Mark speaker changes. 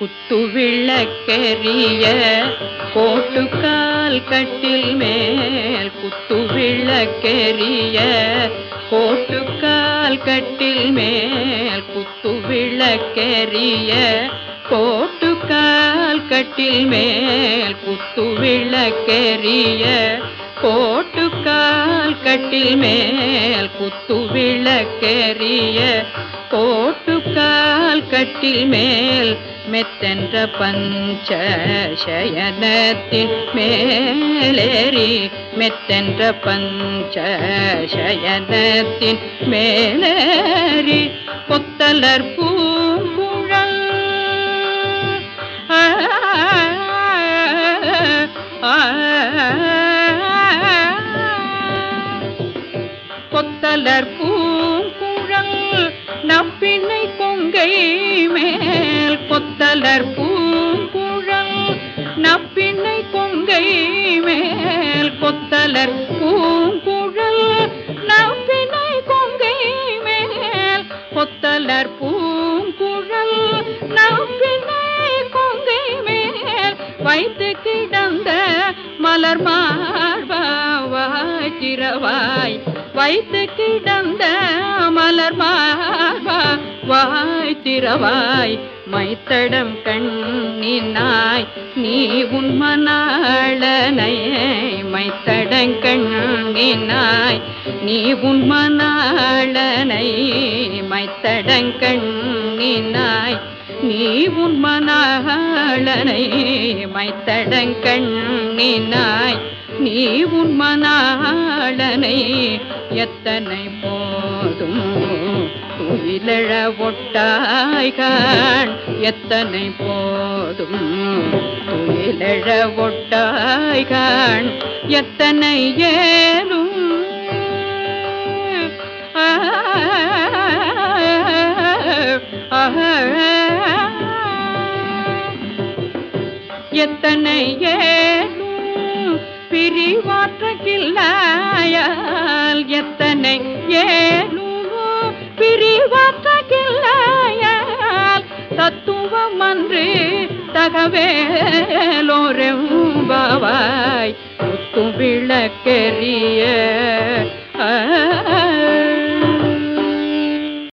Speaker 1: குத்து விளக்கெரிய கோட்டுக்கால் கட்டில் மேல் குத்து விளக்கெரிய கோட்டுக்கால் கட்டில் மேல் குத்து விளக்கெரிய கோட்டுக்கால் கட்டில் மேல் குத்து விளக்கெரிய கோட்டுக்கால் கட்டில் மேல் குத்து விளக்கெரிய கோட்டுக்கால் கட்டில் மேல் மெத்தென்ற பஞ்ச சயனத்தின் மேலேறி மெத்தென்ற பஞ்ச சயனத்தின் மேலேறி கொத்தலர் பூங்குழல் கொத்தலர் நப்பினை பொங்கை மேல் கொத்தலர் பூம்புழல் நப்பினை பொங்கை மேல் கொத்தலர் பூம்புழல் நப்பினை பொங்கை மேல் கொத்தலர் பூங்குழல் நப்பினை பொங்கை மேல் வைத்து கிடந்த மலர் மார்பாவாய் திரவாய் வைத்து கிடந்த மலர் மார்பா வாய் திறவாய் மைத்தடம் கண்ணினாய் நீ உன் மைத்தடம் கண்ணினாய் நீ உண்மனாளனை மைத்தடம் கண்ணினாய் நீ உண்மனாளனை மைத்தடம் கண்ணினாய் நீ உண்மனாளனை எத்தனை போதும் உயிலழ ஒட்டாய்கான் எத்தனை போதும் துயிலழ ஒட்டாய்கான் எத்தனை ஏனும் எத்தனை ஏனும் பிரிவாற்றகில் பிரிவாற்றகில்லாயால் தத்துவம் அன்று தகவேலோரெம்பாவாய் குத்தும் விளக்கெரிய ஆ